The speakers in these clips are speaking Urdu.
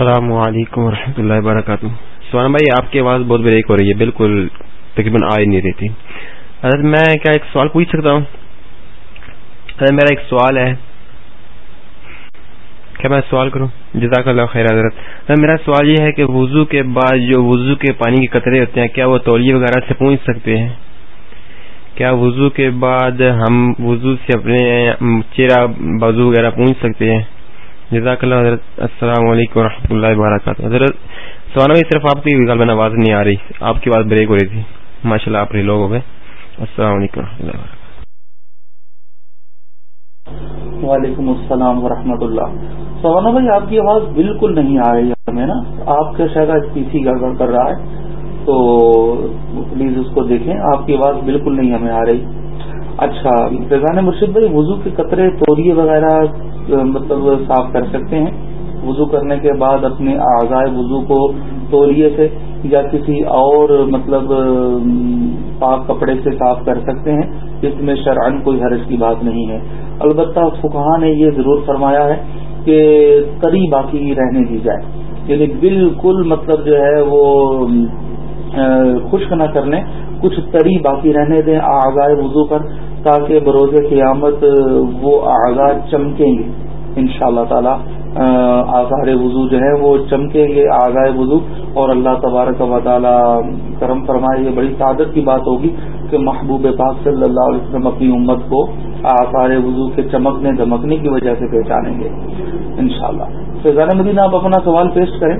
السلام علیکم و اللہ وبرکاتہ۔ سوانا بھائی، آپ کی آواز بہت بریک ہو رہی ہے، بالکل تقریباً آ ہی نہیں رہی تھی۔ حضرت، میں کیا ایک سوال پوچھ سکتا ہوں؟ حضرت، میرا ایک سوال ہے۔ کیا میں سوال کروں؟ جزاک اللہ خیر، حضرت۔ میرا سوال یہ ہے کہ وضو کے بعد جو وضو کے پانی کے قطرے ہوتے ہیں، کیا وہ تولیے وغیرہ سے پہنچ سکتے ہیں؟ کیا وضو کے بعد ہم وضو سے اپنے چہرہ، بازو وغیرہ پہنچ سکتے ہیں؟ جزاک اللہ حضرت، السلام علیکم و رحمۃ اللہ وبرکاتہ۔ حضرت سوانا بھی صرف آپ کی غالباً آواز نہیں آ رہی، آپ کی بات بریک ہو رہی تھی۔ ماشاء اللہ آپ لوگ ہو گئے۔ السلام علیکم و رحمۃ اللہ وعلیکم السلام ورحمۃ اللہ۔ سوانا بھائی، آپ کی آواز بالکل نہیں آ رہی ہمیں نا۔ آپ کا شاید پی سی گڑبڑ کر رہا ہے، تو پلیز اس کو دیکھیں۔ آپ کی آواز بالکل نہیں ہمیں آ رہی۔ اچھا فیضان مرشد بھائی، وضو کے قطرے، توریے وغیرہ مطلب صاف کر سکتے ہیں۔ وضو کرنے کے بعد اپنے اعضائے وضو کو تولیے سے یا کسی اور مطلب پاک کپڑے سے صاف کر سکتے ہیں۔ جس میں شرعن کوئی حرج کی بات نہیں ہے۔ البتہ فکہ نے یہ ضرور فرمایا ہے کہ تری باقی رہنے دی جائے۔ یعنی بالکل مطلب جو ہے وہ خشک نہ کرنے کچھ تری باقی رہنے دیں آغائے وضو پر تاکہ بروز قیامت وہ آغاز چمکیں گے۔ ان شاء اللہ تعالی آزار وضو جو ہے وہ چمکیں گے آغائے وضو اور اللہ تبارک و تعالی کرم فرمائے، یہ بڑی تعدت کی بات ہوگی کہ محبوب پاک صلی اللہ علیہ وسلم اپنی امت کو آثار وضو کے چمکنے دمکنے کی وجہ سے پہچانیں گے، انشاءاللہ۔ فیضان مدینہ آپ اپنا سوال پیش کریں۔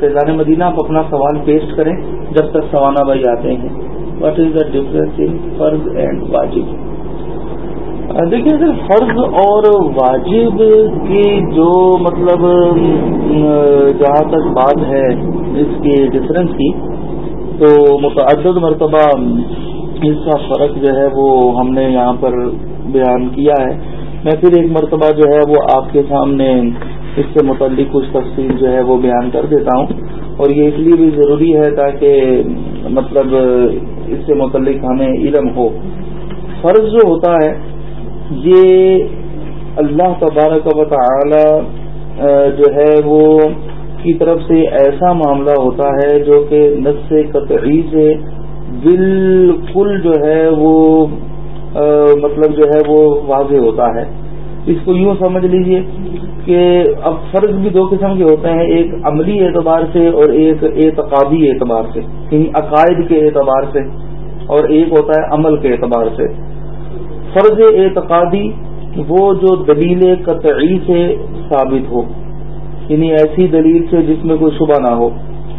فیضان مدینہ آپ اپنا سوال پیش کریں جب تک سوانا بھائی آتے ہیں۔ What is the difference in فرض اینڈ واجب؟ دیکھیے سر فرض اور واجب کی جو مطلب جہاں تک بات ہے اس کی ڈفرنس کی، تو متعدد مرتبہ اس کا فرق جو ہے وہ ہم نے یہاں پر بیان کیا ہے۔ میں پھر ایک مرتبہ جو ہے وہ آپ کے سامنے اس سے متعلق کچھ تفصیل جو ہے وہ بیان کر دیتا ہوں۔ اور یہ اس لیے بھی ضروری ہے تاکہ مطلب اس سے متعلق ہمیں علم ہو۔ فرض جو ہوتا ہے یہ اللہ تبارک و تعالی جو ہے وہ کی طرف سے ایسا معاملہ ہوتا ہے جو کہ نس قطعی سے بالکل جو ہے وہ مطلب جو ہے وہ واضح ہوتا ہے۔ اس کو یوں سمجھ لیجیے کہ اب فرض بھی دو قسم کے ہوتے ہیں، ایک عملی اعتبار سے اور ایک اعتقادی اعتبار سے یعنی عقائد کے اعتبار سے، اور ایک ہوتا ہے عمل کے اعتبار سے۔ فرض اعتقادی وہ جو دلیل قطعی سے ثابت ہو یعنی ایسی دلیل سے جس میں کوئی شبہ نہ ہو۔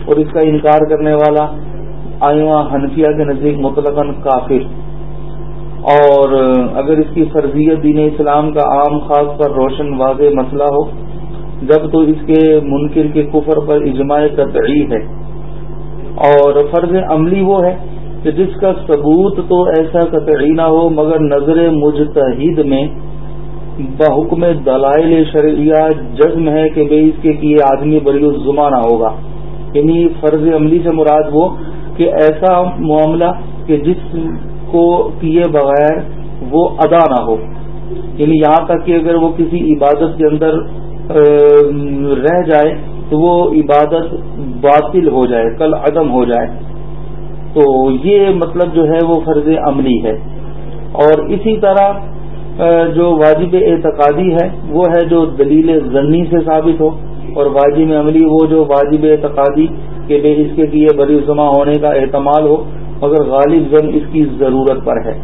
اور اس کا انکار کرنے والا آئمہ حنفیہ کے نزدیک مطلق کافر۔ اور اگر اس کی فرضیت دین اسلام کا عام خاص پر روشن واضح مسئلہ ہو، جب تو اس کے منکر کے کفر پر اجماع قطعی ہے۔ اور فرض عملی وہ ہے کہ جس کا ثبوت تو ایسا قطعی نہ ہو، مگر نظر مجتہد میں بحکم دلائل شرعیہ جزم ہے کہ بے اس کے کیے آدمی بری الزمانہ ہوگا۔ یعنی فرض عملی سے مراد وہ کہ ایسا معاملہ کہ جس کو کیے بغیر وہ ادا نہ ہو۔ یعنی یہاں تک کہ اگر وہ کسی عبادت کے اندر رہ جائے تو وہ عبادت باطل ہو جائے، کل عدم ہو جائے۔ تو یہ مطلب جو ہے وہ فرض عملی ہے۔ اور اسی طرح جو واجب اعتقادی ہے، وہ ہے جو دلیل ضنی سے ثابت ہو۔ اور واجب عملی، وہ جو واجب اعتقادی کے بے اس کے لیے بری زماں ہونے کا احتمال ہو، مگر غالب زن اس کی ضرورت پر ہے۔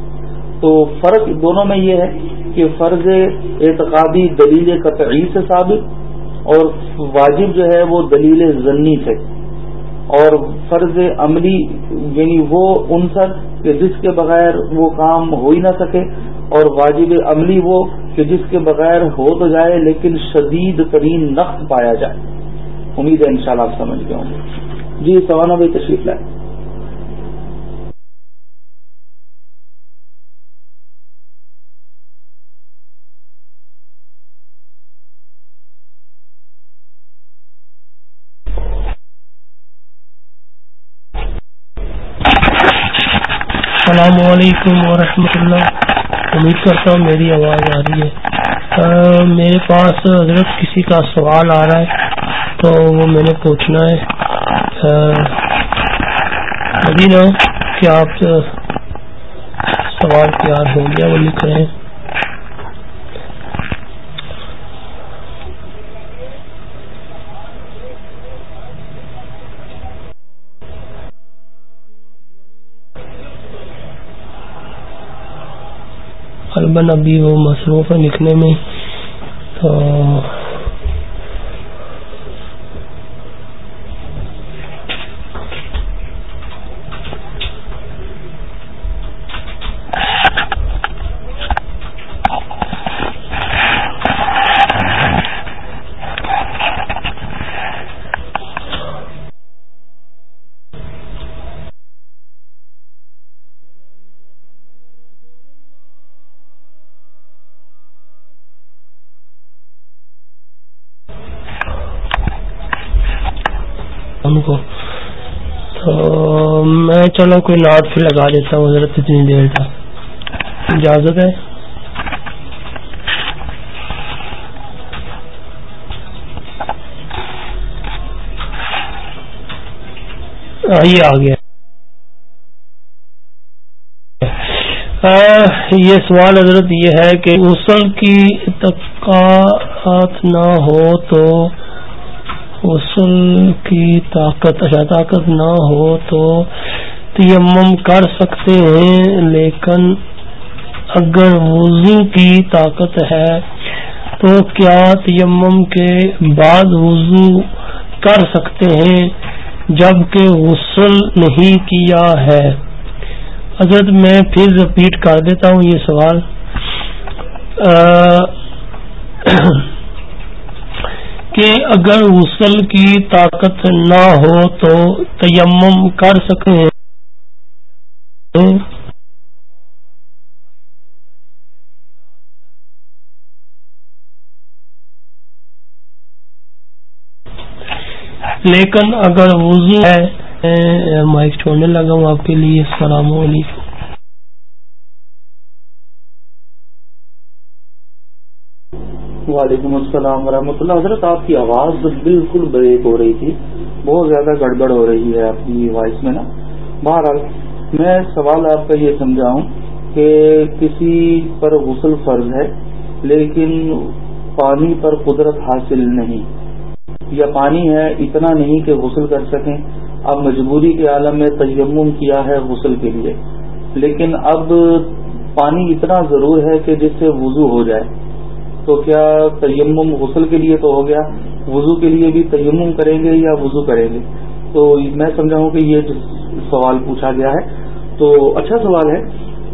تو فرق دونوں میں یہ ہے کہ فرض اعتقادی دلیل قطعی سے ثابت اور واجب جو ہے وہ دلیل ضنی سے۔ اور فرض عملی یعنی وہ عنصر کہ جس کے بغیر وہ کام ہو ہی نہ سکے، اور واجب عملی وہ کہ جس کے بغیر ہو تو جائے لیکن شدید ترین نقص پایا جائے۔ امید ہے انشاءاللہ آپ سمجھ گئے ہوں گے۔ جی سوانا بھائی تشریف لائے۔ السلام علیکم ورحمۃ اللہ۔ امید کرتا ہوں میری آواز آ رہی ہے۔ میرے پاس حضرت کسی کا سوال آ رہا ہے، تو وہ میں نے پوچھنا ہے۔ مدینہ، کیا آپ سوال تیار ہو گیا وہ لکھ رہے ہیں البن ابھی وہ مصروف ہے لکھنے میں تو میں چلو کوئی ناٹ پھر لگا دیتا ہوں ضرورت اتنی دیر تک۔ اجازت ہے؟ یہ آ گیا۔ یہ سوال حضرت یہ ہے کہ غسل کی تقاعت نہ ہو تو غسل کی طاقت اچھا طاقت نہ ہو تو تیمم کر سکتے ہیں، لیکن اگر وضو کی طاقت ہے تو کیا تیمم کے بعد وضو کر سکتے ہیں جبکہ غسل نہیں کیا ہے؟ حضرت میں پھر رپیٹ کر دیتا ہوں یہ سوال۔ کہ اگر غسل کی طاقت نہ ہو تو تیمم کر سکتے ہیں۔ لیکن اگر وضو ہے مائک چھوڑنے لگا ہوں آپ کے لیے۔ السلام علیکم۔ وعلیکم السلام ورحمۃ اللہ۔ حضرت، آپ کی آواز بالکل بریک ہو رہی تھی۔ بہت زیادہ گڑبڑ ہو رہی ہے آپ کی وائس میں نا۔ بہرحال میں سوال آپ کا یہ سمجھا ہوں کہ کسی پر غسل فرض ہے، لیکن پانی پر قدرت حاصل نہیں۔ یا پانی ہے، اتنا نہیں کہ غسل کر سکیں۔ اب مجبوری کے عالم میں تیمم کیا ہے غسل کے لیے۔ لیکن اب پانی اتنا ضرور ہے کہ جس سے وضو ہو جائے۔ تو کیا تیمم غسل کے لیے تو ہو گیا؟ وضو کے لیے بھی تیمم کریں گے یا وضو کریں گے؟ تو میں سمجھا ہوں کہ یہ سوال پوچھا گیا ہے۔ تو اچھا سوال ہے۔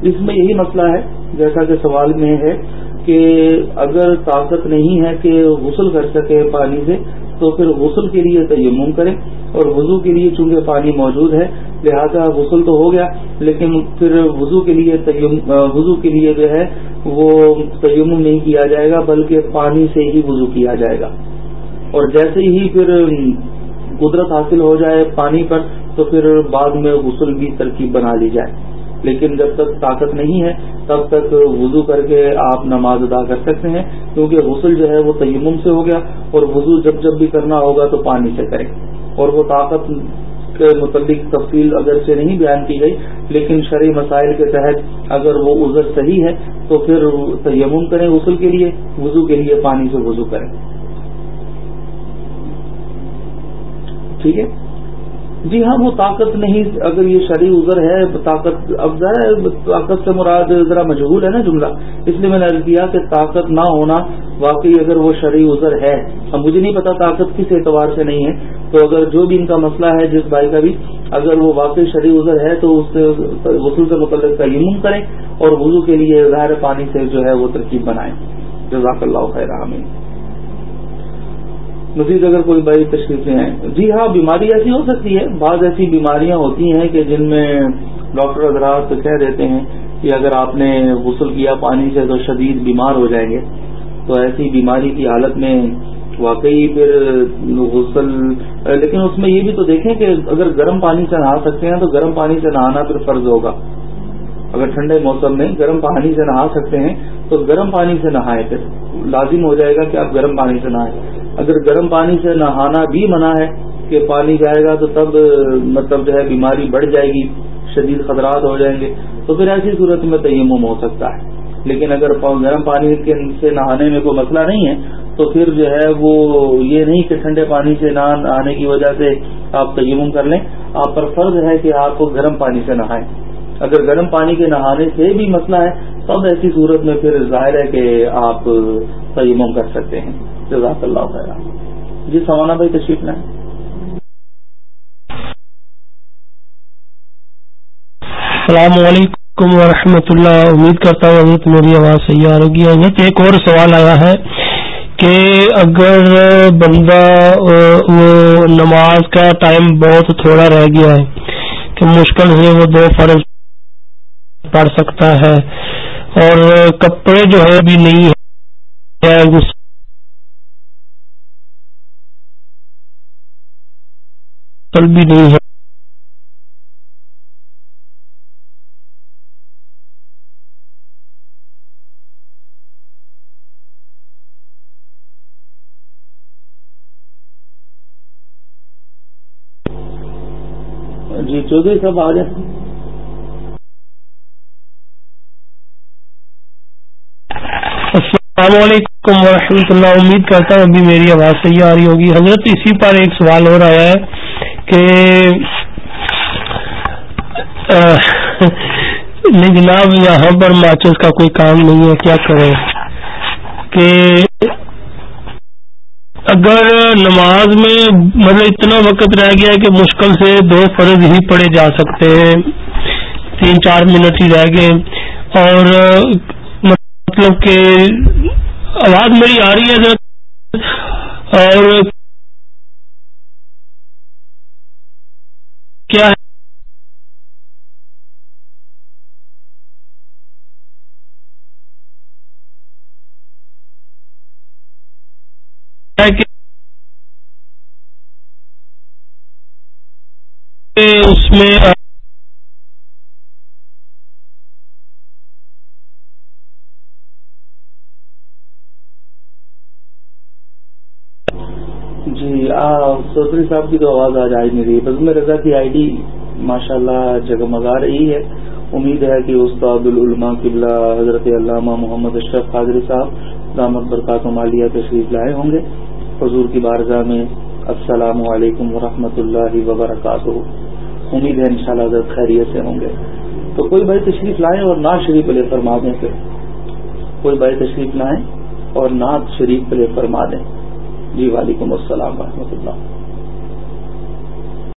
اس میں یہی مسئلہ ہے، جیسا کہ سوال میں ہے کہ اگر طاقت نہیں ہے کہ غسل کر سکے پانی سے، تو پھر غسل کے لیے تیمم کریں۔ اور وضو کے لیے چونکہ پانی موجود ہے، لہذا غسل تو ہو گیا، لیکن پھر وضو کے لیے وضو کے لیے جو ہے، وہ تیمم نہیں کیا جائے گا، بلکہ پانی سے ہی وضو کیا جائے گا۔ اور جیسے ہی پھر قدرت حاصل ہو جائے پانی پر تو پھر بعد میں غسل بھی ترکیب بنا لی جائے۔ لیکن جب تک طاقت نہیں ہے، تب تک وضو کر کے آپ نماز ادا کر سکتے ہیں، کیونکہ غسل جو ہے وہ تیمم سے ہو گیا اور وضو جب جب بھی کرنا ہوگا تو پانی سے کریں اور وہ طاقت کے متعلق تفصیل اگر سے نہیں بیان کی گئی، لیکن شرعی مسائل کے تحت اگر وہ عذر صحیح ہے، تو پھر تیمم کریں غسل کے لیے، وضو کے لیے پانی سے وضو کریں۔ ٹھیک ہے؟ جی ہاں وہ طاقت نہیں، اگر یہ شرعی عذر ہے، طاقت اب ذرا طاقت سے مراد ذرا مشغول ہے نا جملہ۔ اس لیے میں نے عرض کیا کہ طاقت نہ ہونا واقعی اگر وہ شرعی عذر ہے۔ اب مجھے نہیں پتا طاقت کس اعتبار سے نہیں ہے۔ تو اگر جو بھی ان کا مسئلہ ہے، جس بھائی کا بھی اگر وہ واقعی شرعی عذر ہے، تو اس سے غسل سے متعلق تعین کریں اور وضو کے لیے ظاہر پانی سے جو ہے وہ ترکیب بنائیں۔ جزاک اللہ خیر عامین مزید اگر کوئی بڑی تشریفیں ہیں جی ہاں بیماری ایسی ہو سکتی ہے۔ بعض ایسی بیماریاں ہوتی ہیں کہ جن میں ڈاکٹر حضرات کہہ دیتے ہیں کہ اگر آپ نے غسل کیا پانی سے تو شدید بیمار ہو جائیں گے۔ تو ایسی بیماری کی حالت میں واقعی پھر غسل، لیکن اس میں یہ بھی تو دیکھیں کہ اگر گرم پانی سے نہا سکتے ہیں تو گرم پانی سے نہانا پھر فرض ہوگا۔ اگر ٹھنڈے موسم میں گرم پانی سے نہا سکتے ہیں تو گرم پانی سے نہائیں پھر۔ لازم ہو جائے گا کہ آپ گرم پانی سے نہائیں۔ اگر گرم پانی سے نہانا بھی منع ہے کہ پانی جائے گا تو تب مطلب جو ہے، بیماری بڑھ جائے گی، شدید خطرات ہو جائیں گے۔ تو پھر ایسی صورت میں تیمم ہو سکتا ہے۔ لیکن اگر گرم پانی سے نہانے میں کوئی مسئلہ نہیں ہے، تو پھر جو ہے وہ یہ نہیں کہ ٹھنڈے پانی سے نہ نہانے کی وجہ سے آپ تیمم کر لیں۔ آپ پر فرض ہے کہ آپ گرم پانی سے نہائیں۔ اگر گرم پانی کے نہانے سے بھی مسئلہ ہے، تب ایسی صورت میں پھر ظاہر ہے کہ آپ تیمم کر سکتے ہیں۔ جزاک اللہ خیر جی سوانا بھائی تشریف لائیں۔ السلام علیکم ورحمۃ اللہ۔ امید کرتا ہوں حضرت میری آواز صحیح آ رہی ہے۔ حضرت، ایک اور سوال آیا ہے کہ اگر بندہ وہ نماز کا ٹائم بہت تھوڑا رہ گیا ہے کہ مشکل سے وہ دو فرض پڑھ سکتا ہے اور کپڑے جو ہے بھی نہیں ہے بھی نہیں ہے۔ چودھری صاحب آ جائیں۔ السلام علیکم ورحمۃ اللہ۔ امید کرتا ہوں ابھی میری آواز صحیح آ رہی ہوگی۔ حضرت اسی پر ایک سوال ہو رہا ہے۔ کہ نہیں جناب، یہاں پر ماچس کا کوئی کام نہیں ہے، کیا کریں؟ کہ اگر نماز میں مطلب اتنا وقت رہ گیا کہ مشکل سے دو فرض ہی پڑے جا سکتے ہیں، تین چار منٹ ہی رہ گئے، اور مطلب کہ آواز میری آ رہی ہے اور کیا کہ اس میں جی چودھری صاحب کی تو آواز آج آئی نہیں رہی بزم رضا کی آئی ڈی ماشاء اللہ جگمگا رہی ہے۔ امید ہے کہ استاد العلماء قبلہ حضرت علامہ محمد اشرف قادری صاحب دامت برکات مالیہ تشریف لائے ہوں گے۔ حضور کی بارگاہ میں السلام علیکم ورحمۃ اللہ وبرکاتہ۔ امید ہے انشاءاللہ شاء خیریت سے ہوں گے۔ تو کوئی بھائی تشریف لائیں اور نعت شریف لے فرما دیں پھر۔ کوئی بھائی تشریف لائیں اور نعت شریف لے فرما دیں۔ جی وعلیکم السلام ورحمۃ اللہ۔